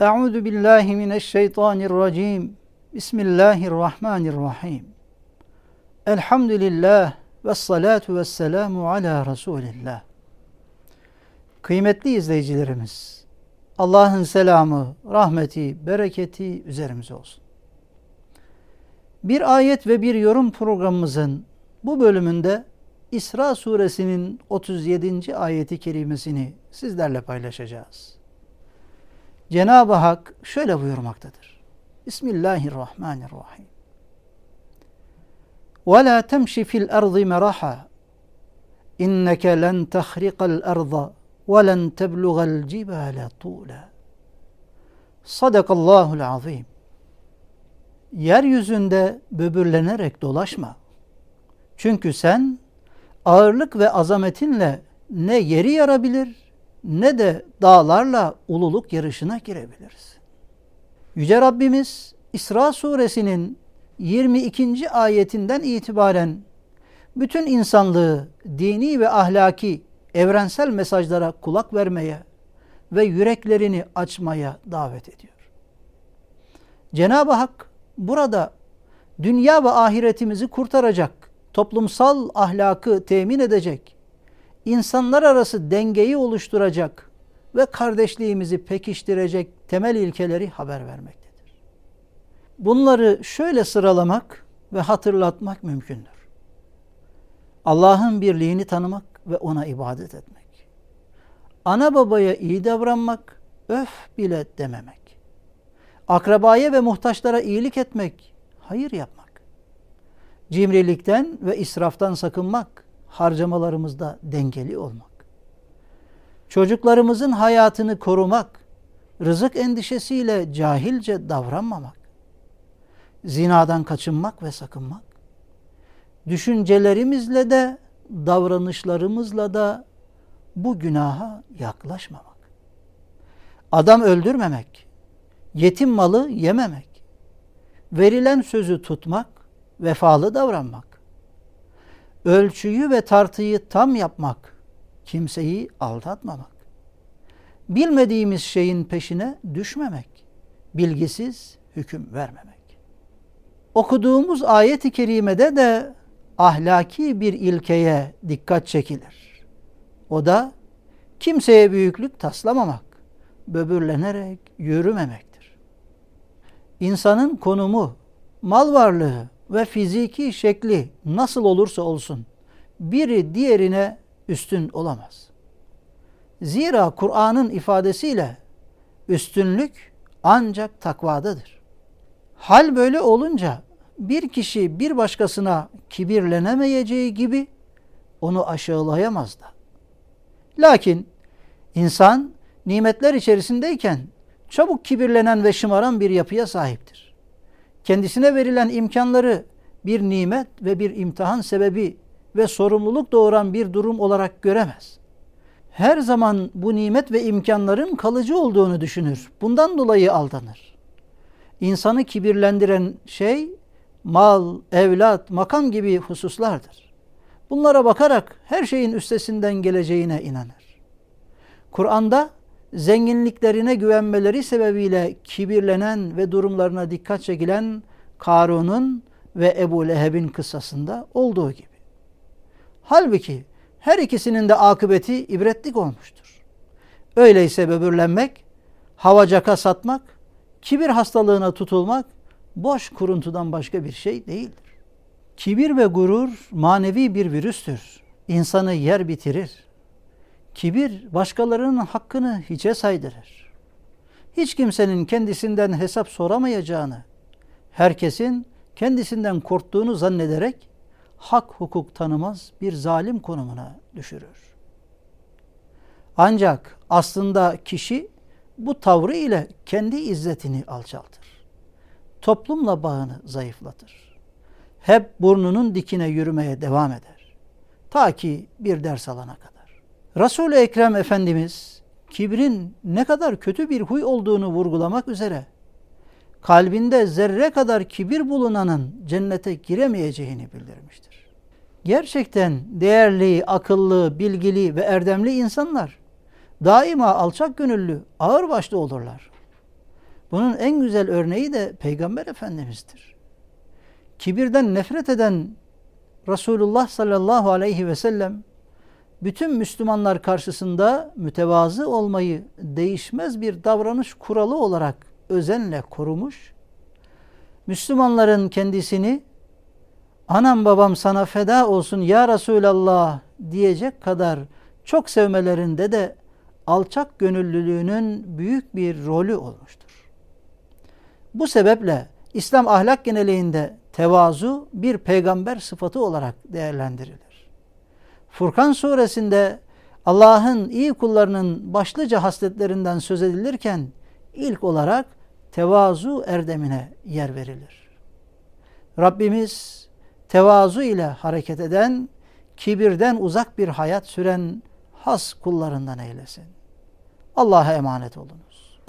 Euzu billahi mineşşeytanirracim. Bismillahirrahmanirrahim. Elhamdülillah ve salatu ve selamu ala Resulillah. Kıymetli izleyicilerimiz, Allah'ın selamı, rahmeti, bereketi üzerimize olsun. Bir ayet ve bir yorum programımızın bu bölümünde İsra suresinin 37. ayeti kerimesini sizlerle paylaşacağız. Cenab-ı Hak şöyle buyurmaktadır. Bismillahirrahmanirrahim. وَلَا تَمْشِ فِي الْأَرْضِ مَرَحًا اِنَّكَ لَنْ تَخْرِقَ الْأَرْضَ وَلَنْ تَبْلُغَ الْجِبَالَ طُولًا Sadakallahul azim. Yeryüzünde böbürlenerek dolaşma. Çünkü sen ağırlık ve azametinle ne yeri yarabilir ne de dağlarla ululuk yarışına girebiliriz. Yüce Rabbimiz İsra suresinin 22. ayetinden itibaren bütün insanlığı dini ve ahlaki evrensel mesajlara kulak vermeye ve yüreklerini açmaya davet ediyor. Cenab-ı Hak burada dünya ve ahiretimizi kurtaracak, toplumsal ahlakı temin edecek, insanlar arası dengeyi oluşturacak ve kardeşliğimizi pekiştirecek temel ilkeleri haber vermektedir. Bunları şöyle sıralamak ve hatırlatmak mümkündür. Allah'ın birliğini tanımak ve ona ibadet etmek. Ana babaya iyi davranmak, öf bile dememek. Akrabaya ve muhtaçlara iyilik etmek, hayır yapmak. Cimrilikten ve israftan sakınmak, harcamalarımızda dengeli olmak. Çocuklarımızın hayatını korumak, rızık endişesiyle cahilce davranmamak. Zinadan kaçınmak ve sakınmak. Düşüncelerimizle de davranışlarımızla da bu günaha yaklaşmamak. Adam öldürmemek, yetim malı yememek, verilen sözü tutmak, vefalı davranmak, ölçüyü ve tartıyı tam yapmak, kimseyi aldatmamak, bilmediğimiz şeyin peşine düşmemek, bilgisiz hüküm vermemek. Okuduğumuz ayet-i kerimede de ahlaki bir ilkeye dikkat çekilir. O da kimseye büyüklük taslamamak, böbürlenerek yürümemektir. İnsanın konumu, mal varlığı ve fiziki şekli nasıl olursa olsun biri diğerine üstün olamaz. Zira Kur'an'ın ifadesiyle üstünlük ancak takvadadır. Hal böyle olunca bir kişi bir başkasına kibirlenemeyeceği gibi onu aşağılayamaz da. Lakin insan nimetler içerisindeyken çabuk kibirlenen ve şımaran bir yapıya sahiptir. Kendisine verilen imkanları bir nimet ve bir imtihan sebebi ve sorumluluk doğuran bir durum olarak göremez. Her zaman bu nimet ve imkanların kalıcı olduğunu düşünür. Bundan dolayı aldanır. İnsanı kibirlendiren şey mal, evlat, makam gibi hususlardır. Bunlara bakarak her şeyin üstesinden geleceğine inanır. Kur'an'da zenginliklerine güvenmeleri sebebiyle kibirlenen ve durumlarına dikkat çekilen Karun'un ve Ebu Leheb'in kıssasında olduğu gibi. Halbuki her ikisinin de akıbeti ibretlik olmuştur. Öyleyse böbürlenmek, havacaka satmak, kibir hastalığına tutulmak boş kuruntudan başka bir şey değildir. Kibir ve gurur manevi bir virüstür. İnsanı yer bitirir. Kibir başkalarının hakkını hiçe saydırır. Hiç kimsenin kendisinden hesap soramayacağını, herkesin kendisinden korktuğunu zannederek hak hukuk tanımaz bir zalim konumuna düşürür. Ancak aslında kişi bu tavrı ile kendi izzetini alçaltır toplumla bağını zayıflatır. Hep burnunun dikine yürümeye devam eder. Ta ki bir ders alana kadar. Resul-i Ekrem Efendimiz kibrin ne kadar kötü bir huy olduğunu vurgulamak üzere kalbinde zerre kadar kibir bulunanın cennete giremeyeceğini bildirmiştir. Gerçekten değerli, akıllı, bilgili ve erdemli insanlar daima alçak gönüllü, ağır başlı olurlar. Bunun en güzel örneği de Peygamber Efendimiz'dir. Kibirden nefret eden Resulullah sallallahu aleyhi ve sellem bütün Müslümanlar karşısında mütevazı olmayı değişmez bir davranış kuralı olarak özenle korumuş. Müslümanların kendisini anam babam sana feda olsun ya Resulallah diyecek kadar çok sevmelerinde de alçak gönüllülüğünün büyük bir rolü olmuştur. Bu sebeple İslam ahlak geneliğinde tevazu bir peygamber sıfatı olarak değerlendirilir. Furkan suresinde Allah'ın iyi kullarının başlıca hasletlerinden söz edilirken ilk olarak tevazu erdemine yer verilir. Rabbimiz tevazu ile hareket eden, kibirden uzak bir hayat süren has kullarından eylesin. Allah'a emanet olunuz.